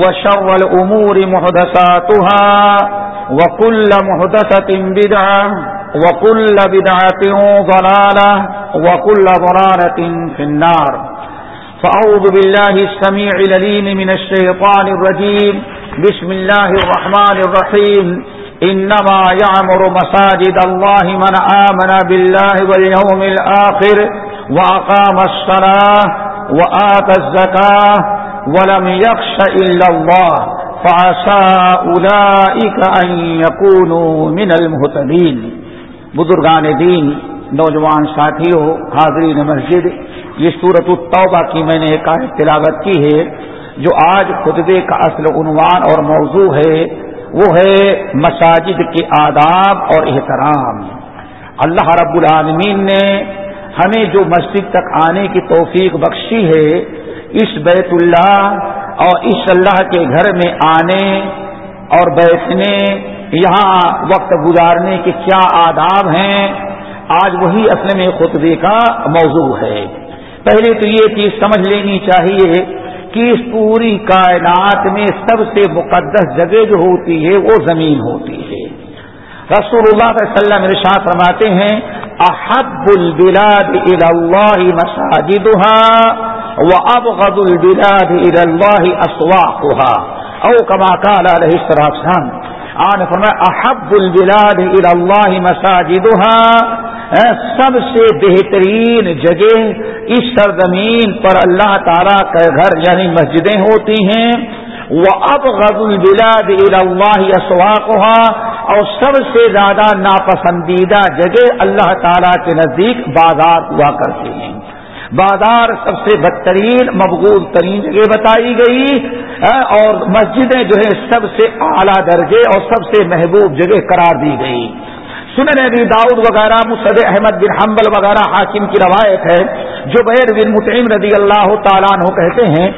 وشر الأمور محدثاتها وكل محدثة بدعة وكل بدعة ضلالة وكل ضلالة في النار. فأعوذ بالله السميع لليم من الشيطان الرجيم. بسم الله الرحمن الرحيم. إنما يعمر مساجد الله من آمن بالله واليوم الآخر وأقام الصلاة وآت الزكاة ولم يخش إلا الله، فعسى أولئك أن يكونوا من المهتدين. بزرگان دین، نوجوان ساتھیوں، حاضرین مسجد، یہ صورت التوبہ کی میں نے ایک تلاوت کی ہے، جو آج خطبے کا اصل عنوان اور موضوع ہے، وہ ہے مساجد کے آداب اور احترام۔ اللہ رب العالمین نے ہمیں جو مسجد تک آنے کی توفیق بخشی ہے اس بیت اللہ اور اس اللہ کے گھر میں آنے اور بیٹھنے، یہاں وقت گزارنے کے کیا آداب ہیں؟ آج وہی اصل میں خطبے کا موضوع ہے۔ پہلے تو یہ چیز سمجھ لینی چاہیے کہ اس پوری کائنات میں سب سے مقدس جگہ جو ہوتی ہے، وہ زمین ہوتی ہے۔ رسول اللہ صلی اللہ علیہ وسلم ارشاد فرماتے ہیں، احب البلاد الى اللہ مساجدها وابغض البلاد الى الله اسواقها او كما قال عليه الصلاه والسلام، آن فرمایا احب البلاد الى الله مساجدها. سب سے بہترین جگہ اس سرزمین پر اللہ تعالی کا گھر یعنی مسجدیں ہوتی ہیں. وہ اب غز البلاد اللہ اسواقها اور سب سے زیادہ ناپسندیدہ جگہ اللہ تعالی کے نزدیک بازار ہوا کرتے ہیں۔ بازار سب سے بدترین مقبول ترین جگہ بتائی گئی اور مسجدیں جو ہے سب سے اعلیٰ درجے اور سب سے محبوب جگہ قرار دی گئی۔ سنن نبی داؤد وغیرہ مصد احمد بن حنبل وغیرہ حاکم کی روایت ہے۔ جو بیر بن متعم رضی اللہ تعالیٰ عنہ کہتے ہیں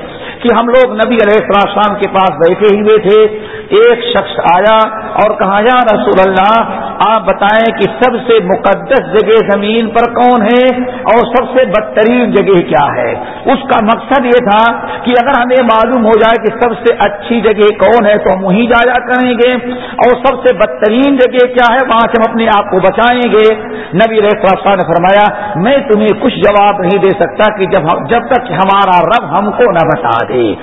کہ ہم لوگ نبی علیہ السلام کے پاس بیٹھے ہوئے تھے، ایک شخص آیا اور کہا، یا رسول اللہ، آپ بتائیں کہ سب سے مقدس جگہ زمین پر کون ہے اور سب سے بدترین جگہ کیا ہے؟ اس کا مقصد یہ تھا کہ اگر ہمیں معلوم ہو جائے کہ سب سے اچھی جگہ کون ہے تو ہم وہیں جایا کریں گے اور سب سے بدترین جگہ کیا ہے وہاں سے ہم اپنے آپ کو بچائیں گے۔ نبی علیہ السلام نے فرمایا، میں تمہیں کچھ جواب نہیں دے سکتا کہ جب جب تک ہمارا رب ہم کو نہ بتا دے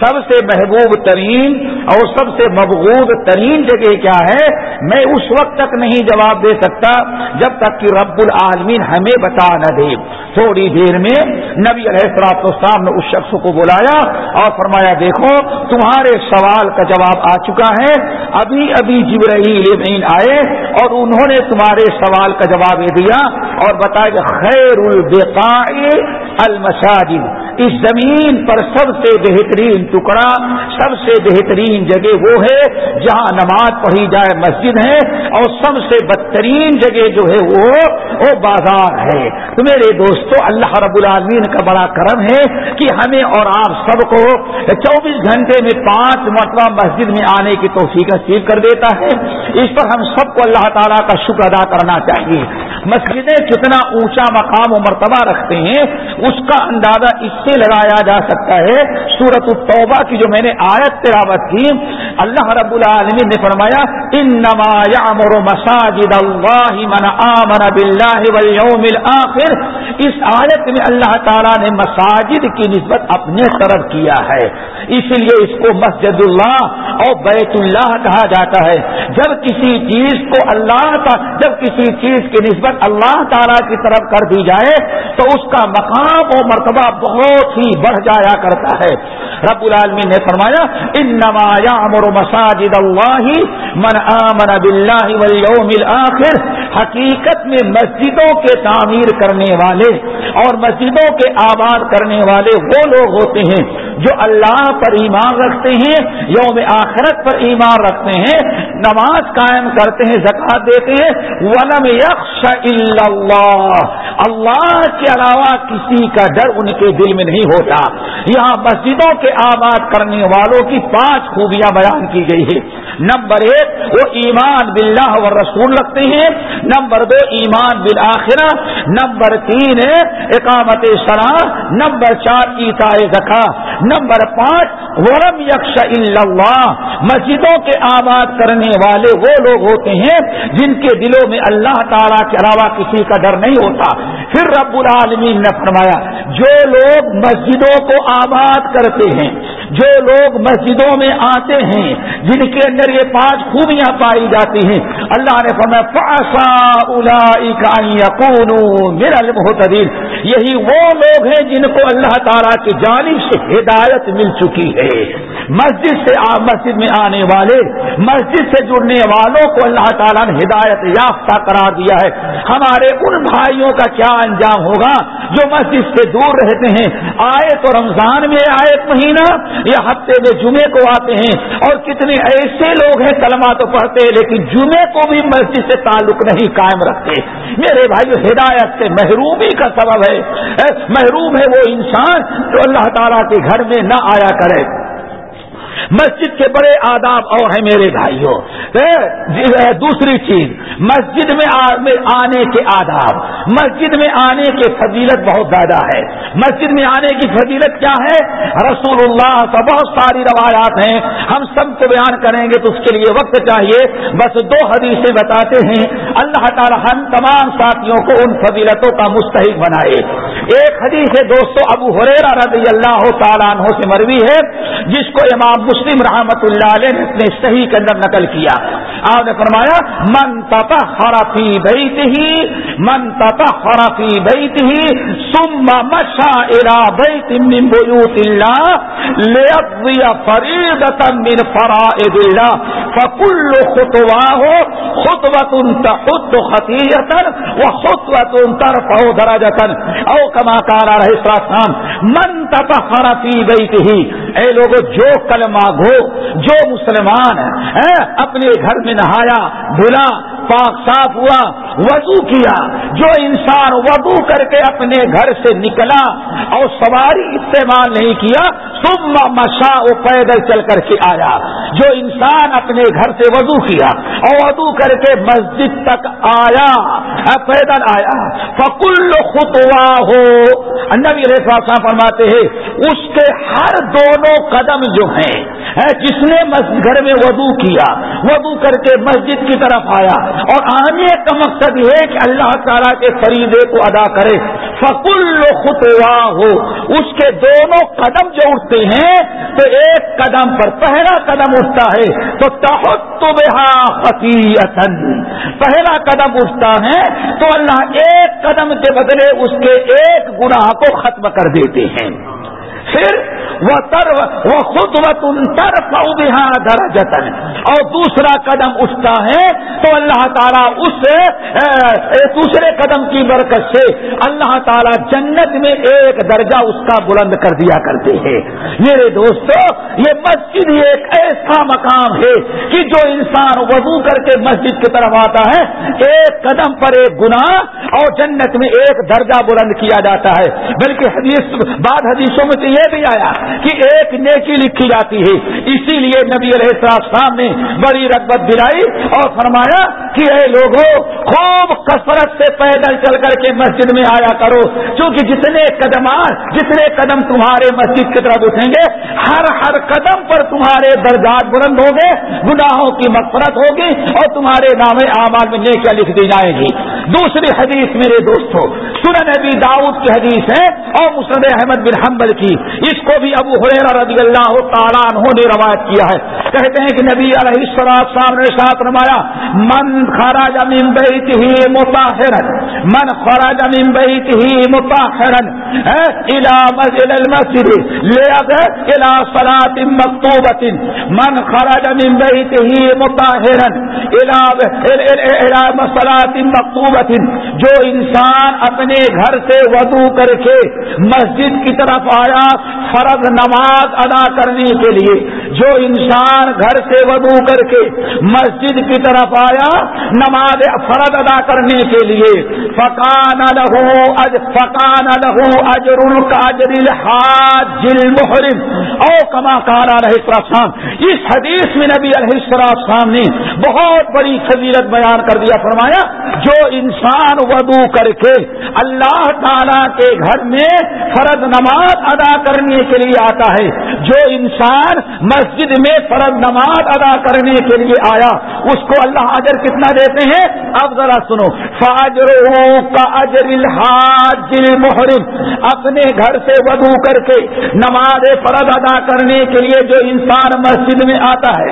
سب سے محبوب ترین اور سب سے مقبوض ترین جگہ کیا ہے؟ میں اس وقت تک نہیں جواب دے سکتا جب تک کہ رب العالمین ہمیں بتا نہ دے۔ تھوڑی دیر میں نبی علیہ السلام نے اس شخص کو بلایا اور فرمایا، دیکھو، تمہارے سوال کا جواب آ چکا ہے۔ ابھی ابھی جبرائیل آئے اور انہوں نے تمہارے سوال کا جواب دیا اور بتایا کہ خیر البقاء المساجد اس زمین پر سب سے بہترین ٹکڑا، سب سے بہترین جگہ وہ ہے جہاں نماز پڑھی جائے مسجد ہے اور سب سے بدترین جگہ جو ہے وہ وہ بازار ہے۔ تو میرے دوستو، اللہ رب العالمین کا بڑا کرم ہے کہ ہمیں اور آپ سب کو چوبیس گھنٹے میں پانچ مرتبہ مسجد میں آنے کی توفیق نصیب کر دیتا ہے۔ اس پر ہم سب کو اللہ تعالیٰ کا شکر ادا کرنا چاہیے۔ مسجدیں کتنا اونچا مقام و مرتبہ رکھتے ہیں، اس کا اندازہ اس سے لگایا جا سکتا ہے۔ سورت التوبہ کی جو میں نے آیت تلاوت کی، اللہ رب العالمین نے فرمایا ان نما یامر مساجد اللہ من آمن باللہ والیوم الاخر اس آیت میں اللہ تعالیٰ نے مساجد کی نسبت اپنے طرف کیا ہے۔ اس لیے اس کو مسجد اللہ اور بیت اللہ کہا جاتا ہے۔ جب کسی چیز کو اللہ کا، جب کسی چیز کی نسبت اللہ تعالیٰ کی طرف کر دی جائے، تو اس کا مقام و مرتبہ بہت ہی بڑھ جایا کرتا ہے۔ رب العالمین نے فرمایا ان نمایا امر مساجد اللہ من آمن باللہ والیوم الاخر، حقیقت میں مسجدوں کے تعمیر کرنے والے اور مسجدوں کے آباد کرنے والے وہ لوگ ہوتے ہیں جو اللہ پر ایمان رکھتے ہیں، یوم آخرت پر ایمان رکھتے ہیں، نماز قائم کرتے ہیں زکات دیتے ہیں۔ ولم یکش اللہ۔ اللہ کے علاوہ کسی کا ڈر ان کے دل میں نہیں ہوتا۔ یہاں مسجدوں کے آباد کرنے والوں کی پانچ خوبیاں بیان کی گئی ہے نمبر ایک، وہ ایمان باللہ و رسول رکھتے ہیں. نمبر دو، ایمان بالآخرہ. نمبر تین اقامت شرح نمبر چار ایتا زکا نمبر پانچ ورم یکش اللہ مسجدوں کے آباد کرنے والے وہ لوگ ہوتے ہیں جن کے دلوں میں اللہ تعالیٰ کے علاوہ کسی کا ڈر نہیں ہوتا. پھر رب العالمین نے فرمایا، جو لوگ مسجدوں کو آباد کرتے ہیں، جو لوگ مسجدوں میں آتے ہیں، جن کے اندر یہ پانچ خوبیاں پائی جاتی ہیں۔ اللہ نے میرا محتدین یہی وہ لوگ ہیں جن کو اللہ تعالیٰ کی جانب سے ہدایت مل چکی ہے۔ مسجد سے مسجد میں آنے والے، مسجد سے جڑنے والوں کو اللہ تعالیٰ نے ہدایت یافتہ قرار دیا ہے۔ ہمارے ان بھائیوں کا کیا انجام ہوگا جو مسجد سے دور رہتے ہیں؟ آئے تو رمضان میں، آئے مہینہ یہ ہفتے میں جمعے کو آتے ہیں اور کتنے ایسے لوگ ہیں کلمہ تو پڑھتے لیکن جمعے کو بھی مسجد سے تعلق نہیں قائم رکھتے۔ میرے بھائی ہدایت سے محرومی کا سبب ہے۔ محروم ہے وہ انسان جو اللہ تعالیٰ کے گھر میں نہ آیا کرے۔ مسجد کے بڑے آداب اور ہیں میرے بھائیوں۔ دوسری چیز، مسجد میں آنے کے آداب۔ مسجد میں آنے کے فضیلت بہت زیادہ ہے۔ مسجد میں آنے کی فضیلت کیا ہے؟ رسول اللہ کا بہت ساری روایات ہیں۔ ہم سب کو بیان کریں گے تو اس کے لیے وقت چاہیے۔ بس دو حدیثیں بتاتے ہیں۔ اللہ تعالی ہم تمام ساتھیوں کو ان فضیلتوں کا مستحق بنائے۔ ایک حدیث ہے دوستو ابو حریرا رضی اللہ تعالیٰ عنہ سے مروی ہے، جس کو امام امام مسلم رحمت اللہ علیہ نے اپنے صحیح کے اندر نقل کیا۔ آپ نے فرمایا، من تتا خرافی بیت ہی من تتا خرافی بیت ہی سم مشا ارا بیت من بیوت اللہ لیقضی فریدتا من فرائد اللہ۔ فکل خطواہ خطوت تحد خطیتا و خطوت ترفع درجتا او کما کارا رہے سراسان من تطہر فی بیتہ اے لوگوں جو کلمہ گو، جو مسلمان اپنے گھر میں نہایا دھلا پاک صاف ہوا، وضو کیا۔ جو انسان وضو کر کے اپنے گھر سے نکلا اور سواری استعمال نہیں کیا صبح مشا وہ پیدل چل کر کے آیا۔ جو انسان اپنے گھر سے وضو کیا اور وضو کر کے مسجد تک آیا پیدل آیا۔ فکل خطوا ہو نبی ریفا فرماتے ہیں، اس کے ہر دونوں قدم جو ہیں جس نے گھر میں وضو کیا، وضو کر کے مسجد کی طرف آیا۔ اور آنے کا مقصد یہ ہے کہ اللہ تعالیٰ کے فریدے کو ادا کرے۔ فکل خطوا ہو اس کے دونوں قدم جو اٹھتے ہیں، تو ایک قدم پر پہلا قدم اٹھتا ہے، تو تحت پہلا قدم اٹھتا ہے، تو اللہ ایک قدم کے بدلے اس کے ایک گناہ کو ختم کر دیتے ہیں۔ پھر وہ تر وہ خود و تم تر پودہ درجن اور دوسرا قدم اٹھتا ہے، تو اللہ تعالیٰ اس دوسرے قدم کی برکت سے اللہ تعالیٰ جنت میں ایک درجہ اس کا بلند کر دیا کرتے ہیں۔ میرے دوستو، یہ مسجد ایک ایسا مقام ہے کہ جو انسان وضو کر کے مسجد کی طرف آتا ہے، ایک قدم پر ایک گناہ اور جنت میں ایک درجہ بلند کیا جاتا ہے۔ بلکہ حدیث بعد حدیثوں میں تو یہ بھی آیا کہ ایک نیکی لکھی جاتی ہے۔ اسی لیے نبی علیہ السلام نے بڑی رغبت دلائی اور فرمایا کہ اے لوگوں خوب کثرت سے پیدل چل کر کے مسجد میں آیا کرو۔ کیونکہ جتنے قدمان جتنے قدم تمہارے مسجد کی طرف اٹھیں گے، ہر ہر قدم پر تمہارے درجات بلند ہوں گے، گناہوں کی مفرت ہوگی اور تمہارے نام اعمال میں نیکیاں لکھ دی جائیں گی۔ دوسری حدیث میرے دوستوں سنن نبی داؤد کی حدیث ہے اور مسرد احمد بن حنبل کی۔ اس کو بھی ابو حریر رضی اللہ تعالیٰ عنہ نے روایت کیا ہے۔ کہتے ہیں کہ نبی علیہ السلام نے ساتھ رمایا من خراج من بیت ہی متاحرن من خراج من بیت ہی متاحرن الى مسجد المسجد لیاب الى صلاة مکتوبت من خراج من بیت ہی متاحرن الى صلاة مکتوبت جو انسان اپنے اپنے گھر سے وضو کر کے مسجد کی طرف آیا فرض نماز ادا کرنے کے لیے۔ جو انسان گھر سے وضو کر کے مسجد کی طرف آیا نماز فرض ادا کرنے کے لیے۔ فکان لہو اج فکان لہو اجر اجر الحاج المحرم۔ او کما کانا رہے السلام، اس حدیث میں نبی علیہ السلام نے بہت بڑی فضیلت بیان کر دیا، فرمایا، جو انسان وضو کر کے اللہ تعالی کے گھر میں فرض نماز ادا کرنے کے لیے آتا ہے۔ جو انسان مسجد میں فرض نماز ادا کرنے کے لیے آیا، اس کو اللہ اجر کتنا دیتے ہیں؟ اب ذرا سنو۔ فاجر کا اجر الحاج محرم اپنے گھر سے ودو کر کے نماز فرض ادا کرنے کے لیے جو انسان مسجد میں آتا ہے،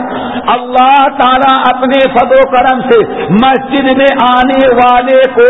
اللہ تعالیٰ اپنے فد و کرم سے مسجد میں آنے والے کو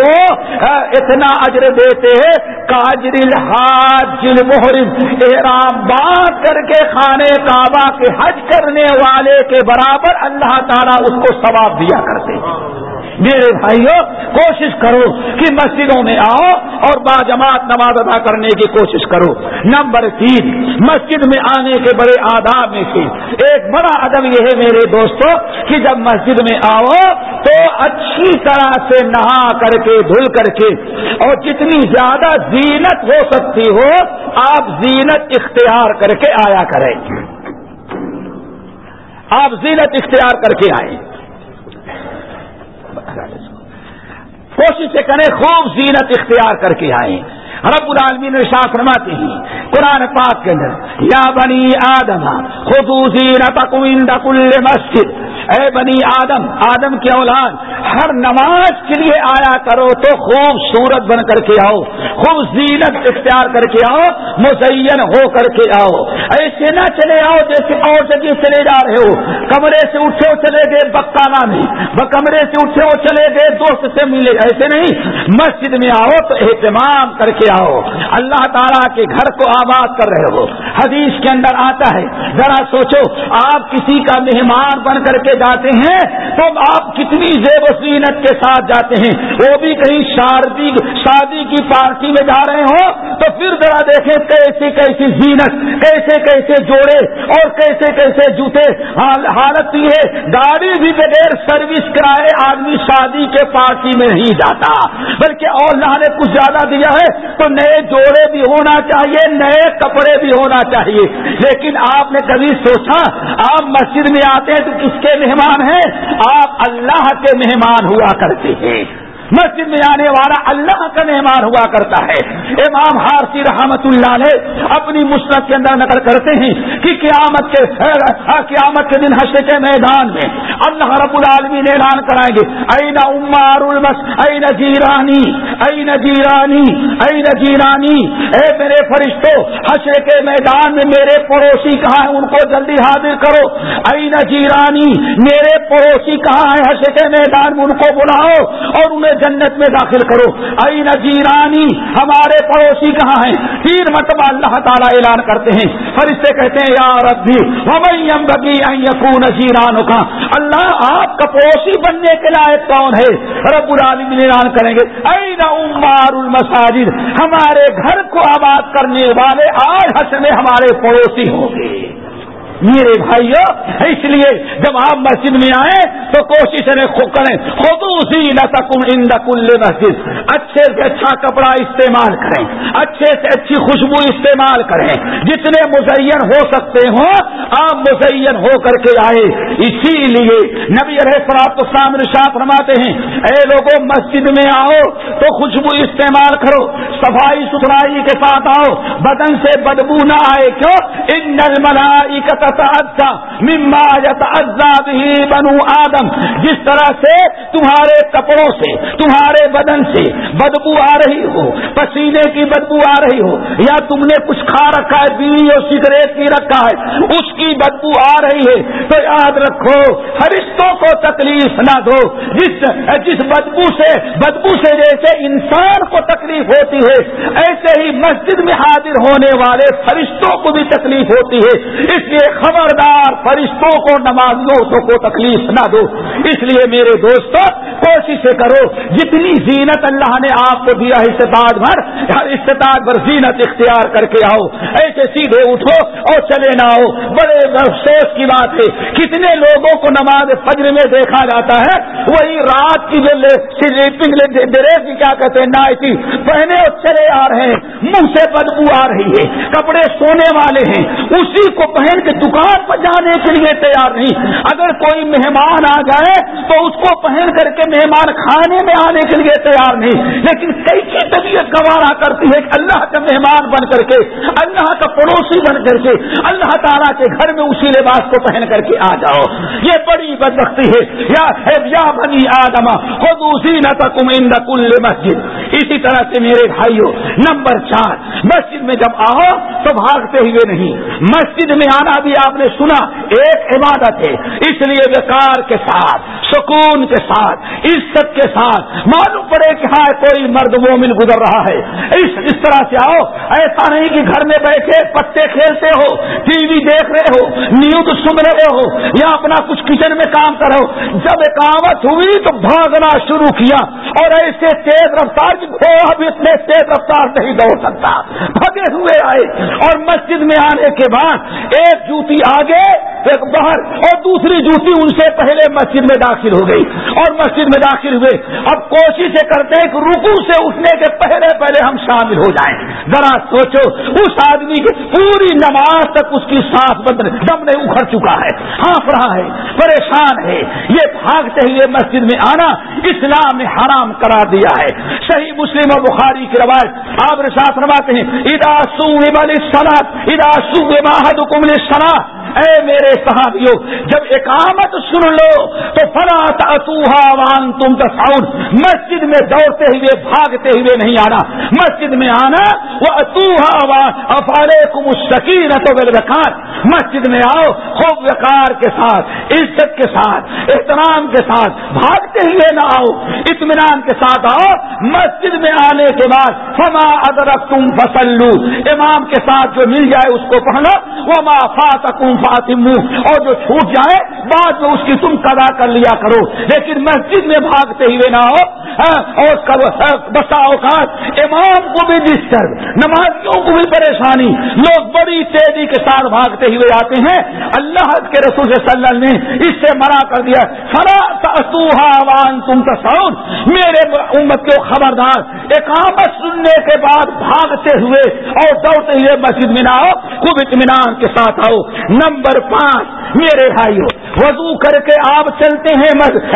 اتنا اجر دیتے ہیں کاجر الحاج محرم، احرام بات کر کے خانے کعبہ کے حج کرنے والے کے برابر اللہ تعالیٰ اس کو ثواب دیا کرتے ہیں۔ میرے بھائیوں کوشش کرو کہ مسجدوں میں آؤ اور باجماعت نماز ادا کرنے کی کوشش کرو۔ نمبر تین، مسجد میں آنے کے بڑے آداب میں سے ایک بڑا ادب یہ ہے میرے دوستوں کہ جب مسجد میں آؤ تو اچھی طرح سے نہا کر کے، دھل کر کے اور جتنی زیادہ زینت ہو سکتی ہو، آپ زینت اختیار کر کے آیا کریں۔ آپ زینت اختیار کر کے آئیں۔ کوشش کریں خوب زینت اختیار کر کے آئیں۔ رب العالمین نے فرماتے ہیں، قرآن پاک کے اندر، یا بنی آدم خصوصی کل مسجد۔ اے بنی آدم آدم کے اولاد، ہر نماز کے لیے آیا کرو تو خوب صورت بن کر کے آؤ، خوب زینت اختیار کر کے آؤ، مزین ہو کر کے آؤ۔ ایسے نہ چلے آؤ جیسے اور جگہ چلے جا رہے ہو۔ کمرے سے اٹھے ہو چلے گئے بکانا میں کمرے سے اٹھے ہو چلے گئے دوست سے ملے۔ ایسے نہیں، مسجد میں آؤ تو اہتمام کر کے آؤ۔ اللہ تعالیٰ کے گھر کو آباد کر رہے ہو۔ حدیث کے اندر آتا ہے، ذرا سوچو، آپ کسی کا مہمان بن کر کے جاتے ہیں تو آپ کتنی زیب و زینت کے ساتھ جاتے ہیں۔ وہ بھی کہیں شادی شادی کی پارٹی میں جا رہے ہوں تو پھر ذرا دیکھیں کیسی کیسی زینت، کیسے کیسے جوڑے اور کیسے کیسے جوتے۔ حالت یہ ہے گاڑی بھی بغیر سروس کرائے آدمی شادی کے پارٹی میں نہیں جاتا۔ بلکہ اور نے کچھ زیادہ دیا ہے تو نئے جوڑے بھی ہونا چاہیے، نئے کپڑے بھی ہونا چاہیے۔ لیکن آپ نے کبھی سوچا، آپ مسجد میں آتے ہیں تو کس کے مہمان ہیں؟ آپ اللہ کے مہمان ہوا کرتے ہیں۔ مسجد میں آنے والا اللہ کا مہمان ہوا کرتا ہے۔ امام ہارسی رحمت اللہ نے اپنی مشرق کے اندر نقل کرتے ہیں کہ قیامت کے قیامت کے دن حشر کے میدان میں اللہ رب العالمین اعلان کرائیں گے۔ این عمار المس این جیرانی این جیرانی این جیرانی۔ اے میرے فرشتوں حشر کے میدان میں میرے پڑوسی کہاں ہیں؟ ان کو جلدی حاضر کرو۔ این جیرانی، میرے پڑوسی کہاں ہیں؟ حشر کے میدان میں ان کو بلاؤ اور انہیں جنت میں داخل کرو۔ ائی نجیرانی ہمارے پڑوسی کہاں ہیں؟ تین مرتبہ اللہ تعالیٰ اعلان کرتے ہیں۔ فرشتے کہتے ہیں، یا ربی ہمیں بگی یقون نجیران کا اللہ آپ کا پڑوسی بننے کے لائق کون ہے؟ رب العالمین اعلان کریں گے۔ ائی عمار المساجد، ہمارے گھر کو آباد کرنے والے آج حس میں ہمارے پڑوسی ہوں گے۔ میرے بھائیو، اس لیے جب آپ مسجد میں آئے تو کوشش کریں، خود اسی ان کل مسجد۔ اچھے سے اچھا کپڑا استعمال کریں۔ اچھے سے اچھی خوشبو استعمال کریں۔ جتنے مزین ہو سکتے ہوں، آپ مزین ہو کر کے آئے اسی لیے نبی رہے تو سامنے ساتھ رماتے ہیں، اے لوگوں مسجد میں آؤ تو خوشبو استعمال کرو۔ صفائی ستھرائی کے ساتھ آؤ۔ بدن سے بدبو نہ آئے کیوں؟ ان ملائی کا مما ہی بنو آدم. جس طرح سے تمہارے کپڑوں سے، تمہارے بدن سے بدبو آ رہی ہو، پسینے کی بدبو آ رہی ہو، یا تم نے کچھ کھا رکھا ہے، بیڑی اور سگریٹ پی رکھا ہے، اس کی بدبو آ رہی ہے۔ تو یاد رکھو، فرشتوں کو تکلیف نہ دو۔ جس جس بدبو سے بدبو سے جیسے انسان کو تکلیف ہوتی ہے، ایسے ہی مسجد میں حاضر ہونے والے فرشتوں کو بھی تکلیف ہوتی ہے۔ اس لیے خبردار فرشتوں کو نمازیوں کو تکلیف نہ دو۔ اس لیے میرے دوستوں کوشش کرو، جتنی زینت اللہ نے آپ کو دیا استطاعت بھر استطاعت بھر زینت اختیار کر کے آؤ۔ ایسے سیدھے اٹھو اور چلے نہ آؤ۔ بڑے افسوس کی بات ہے، کتنے لوگوں کو نماز فجر میں دیکھا جاتا ہے، وہی رات کی جو سلیپنگ ڈریس کیا کہتے ہیں، نائٹی پہنے اور چلے آ رہے ہیں۔ منہ سے بدبو آ رہی ہے، کپڑے سونے والے ہیں، اسی کو پہن کے دکان پر جانے کے لیے تیار نہیں۔ اگر کوئی مہمان آ جائے تو اس کو پہن کر کے مہمان کھانے میں آنے کے لیے تیار نہیں۔ لیکن کئی طبیعت گوارا کرتی ہے کہ اللہ کا مہمان بن کر کے، اللہ کا پڑوسی بن کر کے، اللہ تعالیٰ کے گھر میں اسی لباس کو پہن کر کے آ جاؤ۔ یہ بڑی بدبختی ہے۔ یا یا بنی آدما خود اسی نہ کل مسجد۔ اسی طرح سے میرے بھائیوں نمبر چار، مسجد میں جب آؤ تو بھاگتے ہوئے نہیں۔ مسجد میں آنا بھی آپ نے سنا ایک عبادت ہے، اس لیے وقار کے ساتھ، سکون کے ساتھ، عزت کے ساتھ۔ معلوم پڑے کہ ہاں کوئی مرد مومن گزر رہا ہے۔ اس اس طرح سے آؤ، ایسا نہیں کہ گھر میں بیٹھے پتے کھیلتے ہو، ٹی وی دیکھ رہے ہو، نیوز سن رہے ہو، یا اپنا کچھ کچن میں کام کرو جب اکاوت ہوئی تو بھاگنا شروع کیا۔ اور ایسے تیز رفتار کی گھوڑا بھی اتنے تیز رفتار نہیں دوڑ سکتا۔ بھگے ہوئے آئے اور مسجد میں آنے کے بعد ایک جوتی آگے ایک باہر، اور دوسری جوتی ان سے پہلے مسجد میں داخل ہو گئی۔ اور مسجد میں داخل ہوئے۔ اب کوشش کرتے ہیں کہ رکو سے اٹھنے کے پہلے پہلے ہم شامل ہو جائیں۔ ذرا سوچو، اس آدمی کی پوری نماز تک اس کی سانس بند، دم نے اکھڑ چکا ہے۔ ہانپ رہا ہے، پریشان ہے۔ یہ بھاگتے ہوئے مسجد میں آنا اسلام نے حرام کرا دیا ہے۔ صحیح مسلم اور بخاری کی روایت آپ ساتھ رواتے ہیں ادا سو سلاد ادا سو حکم سلاد اخ اے میرے صحابیوں جب اقامت سن لو تو فلا وان تم تصاؤن مسجد میں دوڑتے ہوئے، بھاگتے ہوئے نہیں آنا۔ مسجد میں آنا وہ اتوہا وان افارے کم شکین تو مسجد میں آؤ، خوب وقار کے ساتھ، عزت کے ساتھ، احترام کے ساتھ، بھاگتے ہوئے نہ آؤ۔ اطمینان کے ساتھ آؤ۔ مسجد میں آنے کے بعد، فما ادرک تم فصل لو امام کے ساتھ جو مل جائے اس کو پڑھنا۔ وہ ما فاتکم فاطم اور جو چھوٹ جائے، بعد میں اس کی تم قدا کر لیا کرو۔ لیکن مسجد میں بھاگتے ہوئے نہ ہو ہاں، اور ہاں، بسا اوقات امام کو بھی ڈسٹرب نمازیوں کو بھی پریشانی۔ لوگ بڑی تیزی کے ساتھ بھاگتے ہوئے آتے ہیں۔ اللہ کے رسول صلی اللہ علیہ وسلم نے اس سے منع کر دیا فرا وان تم تصور میرے امت کے خبردار، اقامت سننے کے بعد بھاگتے ہوئے اور دوڑتے ہوئے مسجد میں نہ آؤ خوب اطمینان کے ساتھ آؤ۔ نہ نمبر پانچ میرے بھائیوں وضو کر کے آپ چلتے ہیں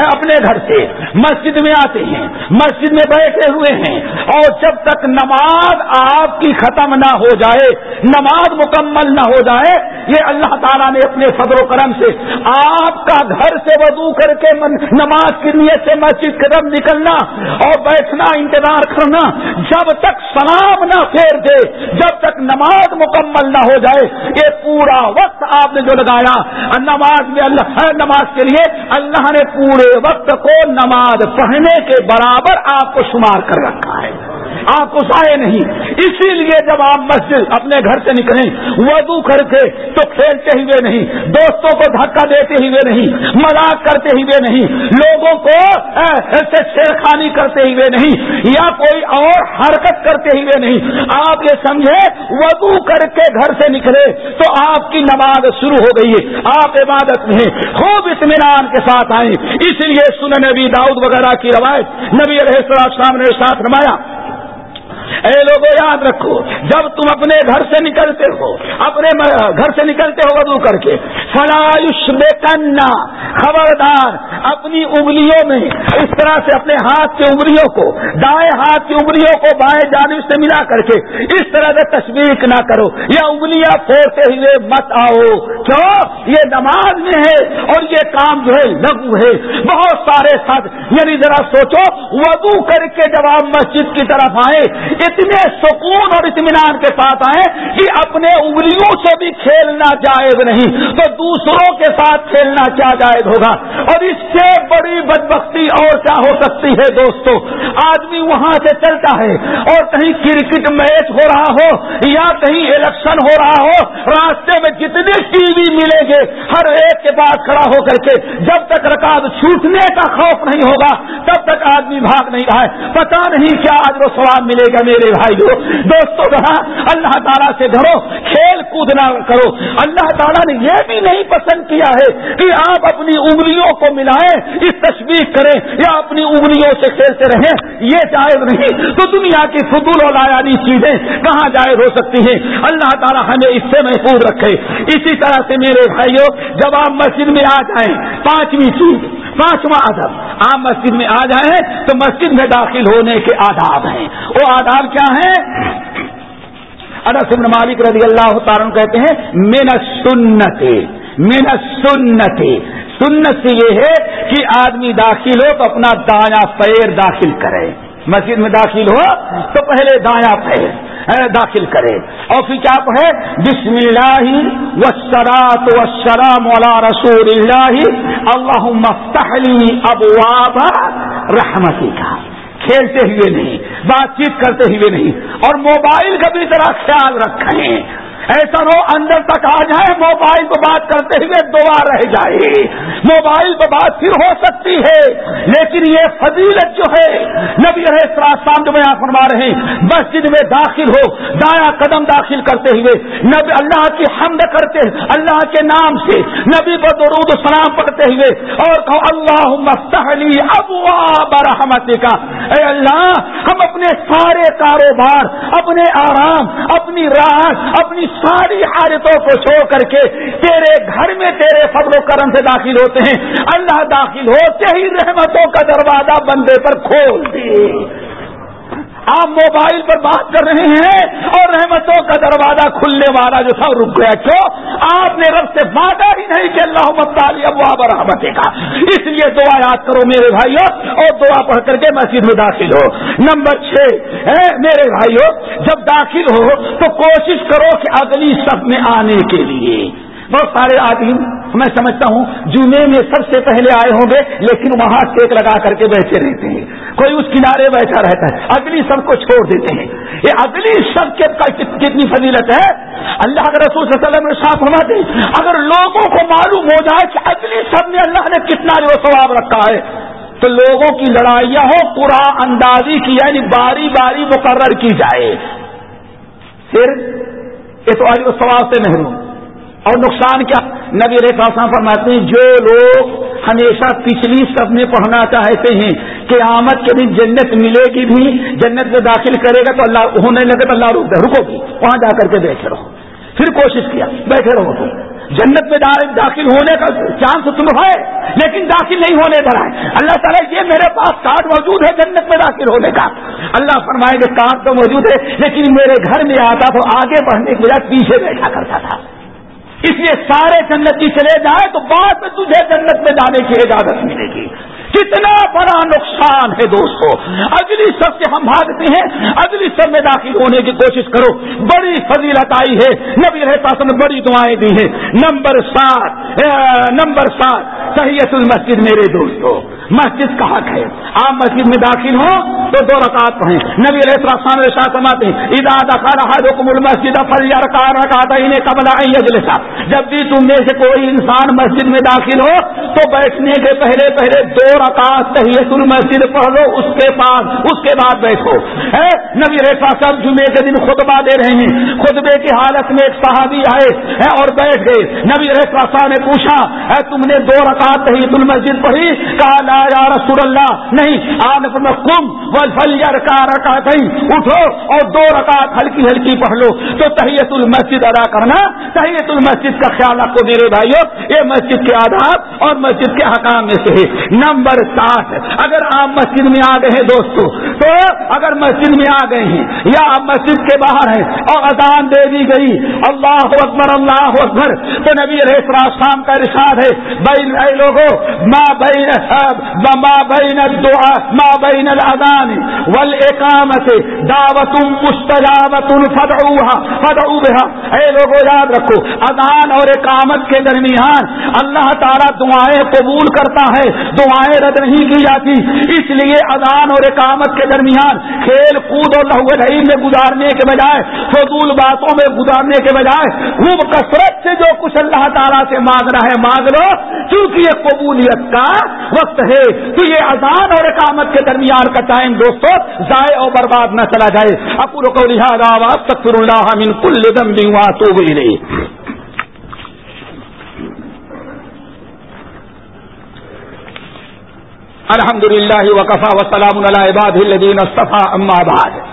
اپنے گھر سے۔ مسجد میں آتے ہیں، مسجد میں بیٹھے ہوئے ہیں۔ اور جب تک نماز آپ کی ختم نہ ہو جائے، نماز مکمل نہ ہو جائے، یہ اللہ تعالیٰ نے اپنے فضل و کرم سے آپ کا گھر سے وضو کر کے نماز کی نیت سے مسجد قدم نکلنا اور بیٹھنا، انتظار کرنا، جب تک سلام نہ پھیر دے، جب تک نماز مکمل نہ ہو جائے، یہ پورا وقت آپ نے جو لگایا نماز میں اللہ نماز کے لیے اللہ نے پورے وقت کو نماز پڑھنے کے برابر آپ کو شمار کر رکھا ہے۔ آپ اسائے نہیں۔ اسی لیے جب آپ مسجد اپنے گھر سے نکلیں، وضو کر کے تو کھیلتے ہوئے نہیں، دوستوں کو دھکا دیتے ہوئے نہیں، مذاق کرتے ہوئے نہیں، لوگوں کو چھیڑخانی کرتے ہوئے نہیں، یا کوئی اور حرکت کرتے ہوئے نہیں۔ آپ یہ سمجھے وضو کر کے گھر سے نکلے تو آپ کی نماز شروع ہو گئی ہے۔ آپ عبادت میں خوب اطمینان کے ساتھ آئیں۔ اس لیے سن نبی داؤد وغیرہ کی روایت نبی علیہ السلام نے ساتھ رمایا اے لوگوں یاد رکھو، جب تم اپنے گھر سے نکلتے ہو، اپنے گھر سے نکلتے ہو وضو کر کے فلاش بے کننا خبردار، اپنی انگلیوں میں، اس طرح سے اپنے ہاتھ کی انگلیوں کو، دائیں ہاتھ کی انگلیوں کو بائیں جانب سے ملا کر کے، اس طرح سے تصویر نہ کرو یا انگلیاں پھوڑتے ہوئے مت آؤ۔ کیوں؟ یہ نماز میں ہے اور یہ کام جو ہے لگو ہے۔ بہت سارے ساتھ یعنی ذرا سوچو، وضو کر کے جب آپ مسجد کی طرف آئے اتنے سکون اور اطمینان کے ساتھ آئے کہ اپنے انگلیوں سے بھی کھیلنا جائز نہیں تو دوسروں کے ساتھ کھیلنا کیا جائز ہوگا اور اس سے بڑی بدبختی اور کیا ہو سکتی ہے دوستو؟ آدمی وہاں سے چلتا ہے اور کہیں کرکٹ میچ ہو رہا ہو یا کہیں الیکشن ہو رہا ہو، راستے میں جتنے ٹی وی ملیں گے، ہر ایک کے پاس کھڑا ہو کر کے جب تک رکاب چھوٹنے کا خوف نہیں ہوگا، تب تک آدمی بھاگ نہیں رہا ہے۔ پتا نہیں کیا آج وہ سواب ملے گا میرے بھائی دوستوں کہا اللہ تعالیٰ سے ڈرو، کھیل کود نہ کرو۔ اللہ تعالیٰ نے یہ بھی نہیں پسند کیا ہے کہ آپ اپنی انگلیوں کو ملائیں، اس تشویش کریں یا اپنی انگلیوں سے کھیلتے رہیں۔ یہ جائز نہیں تو دنیا کی فضول اور لایانی چیزیں کہاں جائز ہو سکتی ہیں؟ اللہ تعالیٰ ہمیں اس سے محفوظ رکھے۔ اسی طرح سے میرے بھائیوں، جب آپ مسجد میں آ جائیں، پانچویں چیز پانچواں ادب، آپ مسجد میں آ جائیں تو مسجد میں داخل ہونے کے آداب ہیں۔ وہ آداب کیا ہیں؟ ابن مالک رضی اللہ تعالیٰ کہتے ہیں مین سنت مین سنت سنت سے یہ ہے کہ آدمی داخل ہو تو اپنا دایا پیر داخل کرے۔ مسجد میں داخل ہو تو پہلے دایا پیر داخل کرے۔ اور پھر کیا پڑھے؟ بسم اللہ وسرات وسلام والا رسول اللہ۔ اللہ مفتحلی ابواب رحمتی کا کھیلتے ہوئے نہیں، بات چیت کرتے ہوئے نہیں۔ اور موبائل کا بھی ذرا خیال رکھیں۔ ایسا نو اندر تک آ جائے موبائل پہ بات کرتے ہوئے دعا رہ جائے۔ موبائل پہ بات پھر ہو سکتی ہے، لیکن یہ فضیلت جو ہے، نبی رہے جو میں فرما رہے ہیں، مسجد میں داخل ہو، دایا قدم داخل کرتے ہوئے، نبی اللہ کی حمد کرتے اللہ کے نام سے، نبی کو درود سلام پڑھتے ہوئے، اور کہو اللہ مستحلی ابواب رحمت کا اے اللہ، ہم اپنے سارے کاروبار، اپنے آرام، اپنی راحت اپنی ساری حالتوں کو چھوڑ کر کے تیرے گھر میں تیرے فضل و کرم سے داخل ہوتے ہیں۔ اللہ داخل ہوتے ہی رحمتوں کا دروازہ بندے پر کھول دے۔ آپ موبائل پر بات کر رہے ہیں اور رحمتوں کا دروازہ کھلنے والا جو تھا رک گیا۔ کیوں؟ آپ نے رب سے مانگا ہی نہیں کہ اللہ مبتالی ابواب رحمت کا۔ اس لیے دعا یاد کرو میرے بھائیوں اور دعا پڑھ کر کے مسجد میں داخل ہو۔ نمبر چھ میرے بھائیوں، جب داخل ہو تو کوشش کرو کہ اگلی سب میں آنے کے لیے۔ بہت سارے آدمی میں سمجھتا ہوں جمعے میں سب سے پہلے آئے ہوں گے، لیکن وہاں ٹیک لگا کر کے بیٹھے رہتے ہیں۔ کوئی اس کنارے بیٹھا رہتا ہے۔ اگلی سب کو چھوڑ دیتے ہیں۔ یہ اگلی سب کے کتنی فضیلت ہے؟ اللہ کے رسول صلی اللہ علیہ وسلم صاف ہونا چاہیے اگر لوگوں کو معلوم ہو جائے کہ اگلی سب میں اللہ نے کتنا جو ثواب رکھا ہے، تو لوگوں کی لڑائیاں ہو پورا اندازی کی یعنی باری باری مقرر کی جائے۔ پھر یہ تو آج ثواب سے محروم۔ اور نقصان کیا؟ نبی ریخا فرماتے ہیں، جو لوگ ہمیشہ پچھلی سب میں پڑھنا چاہتے ہیں کہ آمد کے دن جنت ملے گی بھی، جنت میں داخل کرے گا، تو اللہ ہونے لگے تو اللہ رک رکو گی۔ وہاں جا کر کے بیٹھے رہو۔ پھر کوشش کیا، بیٹھے رہو۔ تو جنت میں داخل ہونے کا چانس تم ہے، لیکن داخل نہیں ہونے پر آئے اللہ تعالیٰ یہ میرے پاس کارڈ موجود ہے جنت میں داخل ہونے کا۔ اللہ فرمائے گے کارڈ تو موجود ہے، لیکن میرے گھر میں آتا تو آگے بڑھنے کے بجائے پیچھے بیٹھا کرتا تھا۔ اس لیے سارے جنتی چلے جائیں تو بعد میں تجھے جنت میں جانے کی اجازت ملے گی۔ کتنا بڑا نقصان ہے دوستو اگلی سب سے ہم بھاگتے ہیں اگلی سب میں داخل ہونے کی کوشش کرو۔ بڑی فضیلت آئی ہے، نبی رہتا نے بڑی دعائیں دی ہیں۔ نمبر سات نمبر سات صحیح المسجد میرے دوستو، مسجد کا حق ہے؟ آپ مسجد میں داخل ہوں تو دو رکعت پڑھیں۔ نبی علیہ السلام شاہ سماتے ہیں ادا دخل احدكم المسجد فليركع ركعتين قبل ان جب بھی تم میں سے کوئی انسان مسجد میں داخل ہو، تو بیٹھنے کے پہلے پہلے دو رکعت تحیت المسجد پڑھ لو اس کے پاس اس کے بعد بیٹھو۔ ہے نبی ریفا صاحب جمعے کے دن خطبہ دے رہے ہیں۔ خطبے کی حالت میں ایک صحابی آئے اور بیٹھ گئے۔ نبی ریفا صاحب نے پوچھا ہے تم نے دو رکعت تحیت المسجد پڑھی؟ کہا لا یا رسول اللہ، نہیں، آپ نے کم فلیئر کا رکعت اٹھو اور دو رکعت ہلکی ہلکی پڑھ لو۔ تو تحیت المسجد ادا کرنا تحیت المسجد کا خیال رکھو میرے بھائیوں یہ مسجد کے آداب اور مسجد کے حکام میں سے ہے۔ نمبر نمبر سات اگر آپ مسجد میں آ گئے ہیں دوستو، تو اگر مسجد میں آ گئے ہیں یا آپ مسجد کے باہر ہیں اور اذان دے دی گئی، اللہ اکبر اللہ اکبر، تو نبی رہے شام کا رشاد ہے، بین، اے لوگوں ماں بین ماں بین دعا ماں بین الاذان والاقامت، دعوت مستجابت فدعوها فدعو بها۔ اے لوگوں یاد رکھو، اذان اور اقامت کے درمیان اللہ تعالیٰ دعائیں قبول کرتا ہے، دعائیں رد نہیں کی جاتی۔ اس لیے اذان اور اقامت کے درمیان کھیل کود اور لہو میں گزارنے کے بجائے، فضول باتوں میں گزارنے کے بجائے، خوب کثرت سے جو کچھ اللہ تعالیٰ سے مانگنا ہے مانگ لو۔ کیونکہ یہ قبولیت کا وقت ہے۔ تو یہ اذان اور اقامت کے درمیان کا ٹائم دوستو، ضائع اور برباد نہ چلا جائے۔ اپور کو لہٰذا تک اللہ من کل دم تو بھی نہیں الحمد للہ وقفا وسلام عباد الدین صفا اما بعد.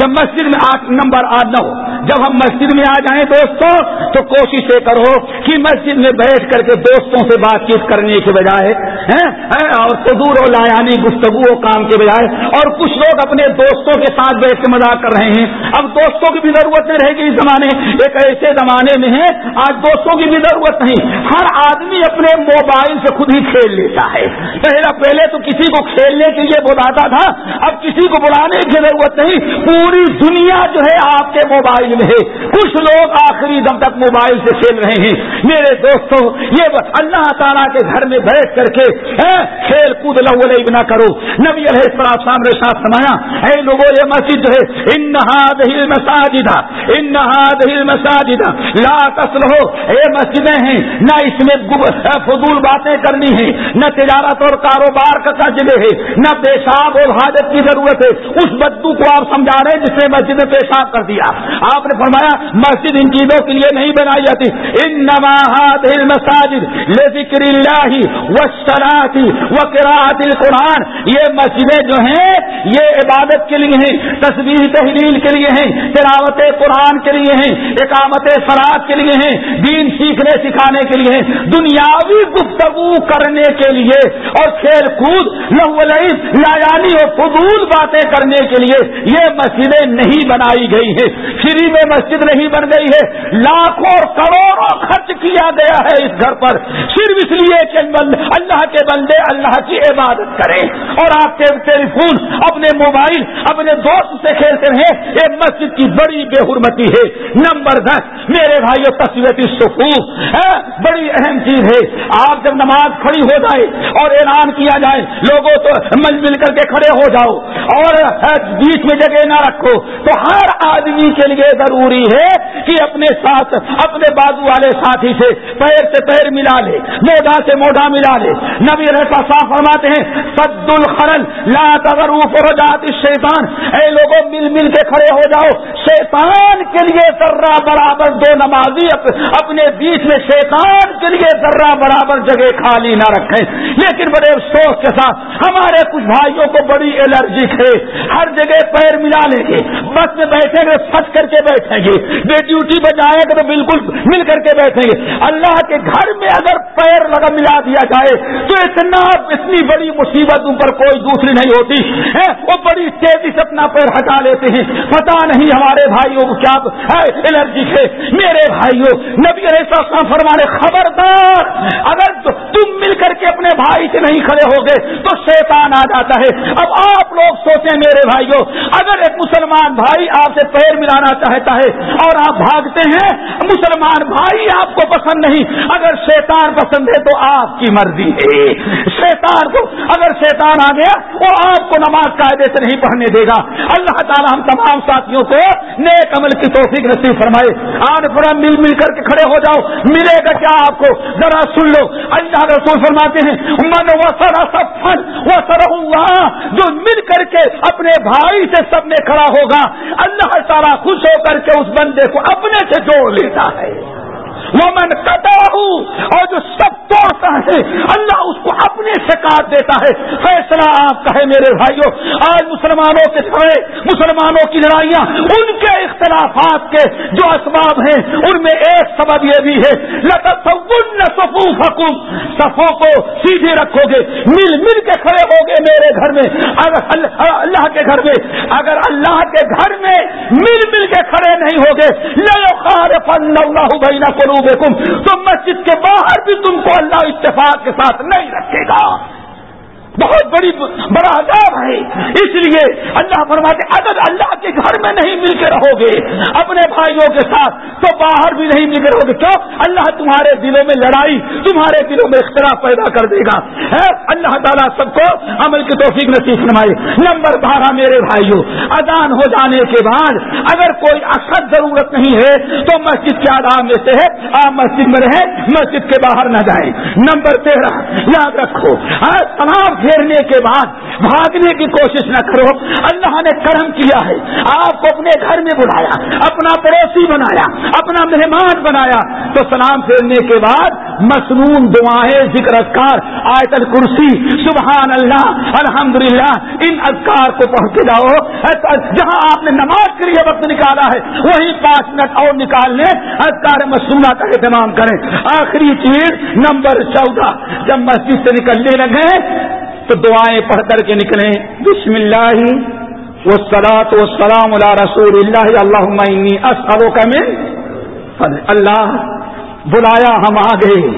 جب مسجد میں آٹھ نمبر آٹھ نہ ہو، جب ہم مسجد میں آ جائیں دوستوں تو کوشش یہ کرو کہ مسجد میں بیٹھ کر کے دوستوں سے بات چیت کرنے کے بجائے اور قدور و لایانی گفتگو و کام کے بجائے، اور کچھ لوگ اپنے دوستوں کے ساتھ بیٹھ کے مذاق کر رہے ہیں۔ اب دوستوں کی بھی ضرورت نہیں رہے گی اس زمانے، ایک ایسے زمانے میں ہے آج دوستوں کی بھی ضرورت نہیں۔ ہر آدمی اپنے موبائل سے خود ہی کھیل لیتا ہے۔ پہلا، پہلے تو کسی کو کھیلنے کے لیے بلاتا تھا، اب کسی کو بلانے کی ضرورت نہیں۔ پوری دنیا جو ہے آپ کے موبائل میں ہے۔ کچھ لوگ آخری دم تک موبائل سے کھیل رہے ہیں۔ میرے دوستوں یہ اللہ تعالیٰ کے گھر میں بیٹھ کر کے کھیل کود نہ کرو۔ نبی علیہ السلام نے ساتھ سمایا اے لوگوں یہ مسجد جو ہے، ان مساجد ان مساجد، لا تسلو اے مسجدیں ہیں، نہ اس میں فضول باتیں کرنی ہے نہ تجارت اور کاروبار کا جگہ ہے، نہ پیشاب اور حاجت کی ضرورت ہے۔ اس بدو کو آپ سمجھا رہے جس نے مسجد میں پیشاب کر دیا۔ آپ نے فرمایا، مسجد ان چیزوں کے لیے نہیں بنائی جاتی۔ ان نماحات مساجد ذکر اللہ و شراطی و کراط القرآن۔ یہ مسجدیں جو ہیں، یہ عبادت کے لیے ہیں تصویر تحلیل کے لیے ہیں، تلاوت قرآن کے لیے ہیں، اقامت فراغ کے لیے ہیں، دین سیکھنے، سکھانے کے لیے ہیں۔ دنیاوی گفتگو کرنے کے لیے اور کھیل کود لایانی اور فضول باتیں کرنے کے لیے یہ مسجد مسجدیں نہیں بنائی گئی ہیں۔ فری میں مسجد نہیں بن گئی ہے۔ لاکھوں کروڑوں خرچ کیا گیا ہے اس گھر پر۔ صرف اس لیے کہ اللہ کے بندے اللہ کی عبادت کریں۔ اور آپ کے ٹیلی فون اپنے موبائل، اپنے دوست سے کھیلتے رہے یہ مسجد کی بڑی بے حرمتی ہے۔ نمبر دس، میرے بھائی تصویرتی سکون بڑی اہم چیز ہے۔ آپ جب نماز کھڑی ہو جائے اور اعلان کیا جائے، لوگوں تو مل مل کر کے کھڑے ہو جاؤ۔ اور بیچ میں جگہ نہ رکھو تو ہر آدمی کے لیے ضروری ہے کہ اپنے ساتھ، اپنے بازو والے ساتھی سے پیر سے پیر ملا لے موڈا سے موڈا ملا لے۔ نبی رہتا صاف فرماتے ہیں، سد الخرل لا جاتی شیطان اے لوگوں، مل مل کے کھڑے ہو جاؤ۔ شیطان کے لیے ذرہ برابر دو نمازی اپنے بیچ میں شیطان کے لیے ذرہ برابر جگہ خالی نہ رکھیں۔ لیکن بڑے افسوس کے ساتھ ہمارے کچھ بھائیوں کو بڑی الرجک ہے۔ ہر جگہ پیر ملا لیں گے بس میں بیٹھیں گے سچ کر کے بیٹھیں گے۔ بے ڈیوٹی بجائیں گے تو بالکل مل کر کے بیٹھیں گے۔ اللہ کے گھر میں اگر پیر لگا ملا دیا جائے، تو اتنا اتنی بڑی مصیبت ان پر کوئی دوسری نہیں ہوتی۔ ہے وہ بڑی تیزی سے اپنا پیر ہٹا لیتے ہیں۔ پتا نہیں ہمارے بھائیوں کو کیا الرجی ہے میرے بھائیوں، نبی علیہ السلام فرمانے، خبردار، اگر تم مل کر کے اپنے بھائی سے نہیں کھڑے ہو گئے تو شیطان آ جاتا ہے۔ اب آپ لوگ سوچیں میرے بھائیوں، اگر ایک مسلمان بھائی آپ سے پیر ملانا چاہتا ہے اور آپ بھاگتے ہیں، مسلمان بھائی آپ کو پسند نہیں۔ اگر شیطان پسند ہے تو آپ کی مرضی ہے۔ شیطان کو اگر شیطان آ گیا وہ آپ کو نماز قاعدے سے نہیں پڑھنے دے گا۔ اللہ تعالیٰ ہم تمام ساتھیوں کو نیک عمل کی توفیق نصیب فرمائے۔ آج پورا مل مل کر کے کھڑے ہو جاؤ۔ ملے گا کیا آپ کو؟ ذرا سن لو۔ اللہ رسول فرماتے ہیں، من وہ سر سفن وہ سر جو مل کر کے اپنے بھائی سے سب میں کھڑا ہوگا، اللہ تعالیٰ خوش ہو کر کے اس بندے کو اپنے سے جوڑ لیتا ہے۔ وہ من کٹا ہوں اور جو سب توڑتا ہے، اللہ اس کو اپنے سے کاٹ دیتا ہے۔ فیصلہ آپ کا ہے میرے بھائیوں آج مسلمانوں کے سمے مسلمانوں کی لڑائیاں، ان کے اختلافات کے جو اسباب ہیں، ان میں ایک سبب یہ بھی ہے۔ سفو حکوم صفوں کو سیدھے رکھو گے۔ مل مل کے کھڑے ہو گے میرے گھر میں۔ اگر اللہ کے گھر میں اگر اللہ کے گھر میں مل مل کے کھڑے نہیں ہوگے لو خار فن اللہ بھائی نہ کروں تو مسجد کے باہر بھی تم کو اللہ اتفاق کے ساتھ نہیں رکھے گا۔ بہت بڑی بڑا عذاب ہے۔ اس لیے اللہ فرماتے اگر اللہ کے گھر میں نہیں مل کے رہو گے اپنے بھائیوں کے ساتھ، تو باہر بھی نہیں مل کے رہو گے کیوں؟ اللہ تمہارے دلوں میں لڑائی، تمہارے دلوں میں اختلاف پیدا کر دے گا۔ اللہ تعالیٰ سب کو عمل کی توفیق نصیب فرمائے۔ نمبر بارہ، میرے بھائیوں، اذان ہو جانے کے بعد اگر کوئی اکثر ضرورت نہیں ہے، تو مسجد کے آداب میں سے ہے، آپ مسجد میں رہیں، مسجد کے باہر نہ جائیں۔ نمبر تیرہ، یاد رکھو تمام پھیرنے کے بعد بھاگنے کی کوشش نہ کرو۔ اللہ نے کرم کیا ہے۔ آپ کو اپنے گھر میں بلایا، اپنا پڑوسی بنایا، اپنا مہمان بنایا۔ تو سلام پھیرنے کے بعد مصنون دعائیں ذکر اذکار آیت الکرسی سبحان اللہ الحمدللہ، ان اذکار کو پڑھ کے جاؤ۔ جہاں آپ نے نماز کے لیے وقت نکالا ہے، وہی پانچ منٹ اور نکال لیں، اذکار مصنوعہ کا اہتمام کریں۔ آخری چیز، نمبر چودہ، جب مسجد سے نکلنے لگے تو دعائیں پڑھ کر کے نکلیں۔ بسم اللہ وہ سلا تو سلام اللہ رسول اللہ اللہ کا میں اللہ، بلایا ہم آ گئے۔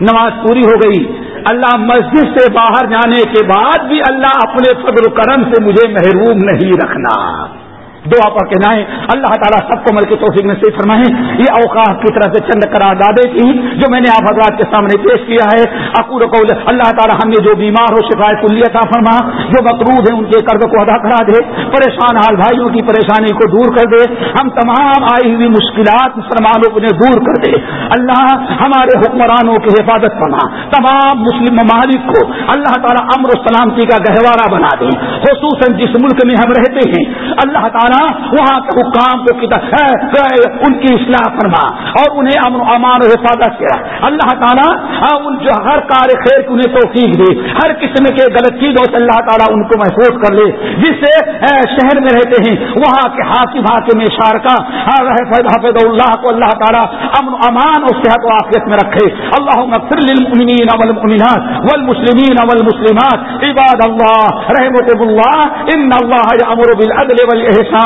نماز پوری ہو گئی۔ اللہ مسجد سے باہر جانے کے بعد بھی اللہ اپنے فضل و کرم سے مجھے محروم نہیں رکھنا۔ دعا پڑھ کے نائیں اللہ تعالیٰ سب کو مل کے توفیق میں سے فرمائیں یہ اوقات کی طرح سے چند کرار دادے کی جو میں نے آپ حضرات کے سامنے پیش کیا ہے۔ اکور کو اللہ تعالیٰ ہم نے جو بیمار ہو شفایت کلیہ تھا فرما، جو مقروض ہیں ان کے قرض کو ادا کرا دے۔ پریشان حال بھائیوں کی پریشانی کو دور کر دے۔ ہم تمام آئی ہوئی مشکلات مسلمانوں کو دور کر دے۔ اللہ ہمارے حکمرانوں کی حفاظت فرما۔ تمام مسلم ممالک کو اللہ تعالیٰ امر و سلامتی کا گہوارہ بنا دے۔ خصوصاً جس ملک میں ہم رہتے ہیں۔ اللہ تعالیٰ وہاں کے حکام کو ان کی اصلاح فرما اور انہیں امن و امان و حفاظت کیا۔ اللہ تعالیٰ ان جو ہر کار خیر کی انہیں توفیق دے ہر قسم کے غلط چیزوں سے اللہ تعالیٰ ان کو محفوظ کر لے۔ جس سے شہر میں رہتے ہیں، وہاں کے حاکم حاکم شارکا حفظ اللہ کو اللہ تعالیٰ امن و امان اور صحت و آفیت میں رکھے۔ اللہ مغفر للمؤمنین والمؤمنات والمسلمین والمسلمات، عباد اللہ رحمت اللہ، ان اللہ یامر بالعدل والاحسان